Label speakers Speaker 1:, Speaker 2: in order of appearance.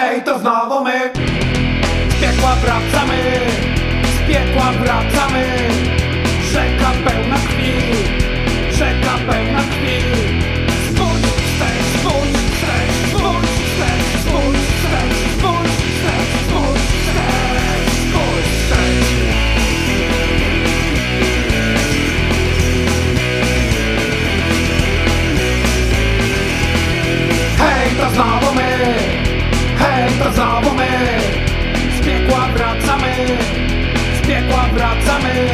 Speaker 1: Hej, to znowu my. Z piekła wracamy Z piekła wracamy. Rzeka pełna krwi Rzeka pełna krwi Znowu my Z piekła wracamy Z piekła wracamy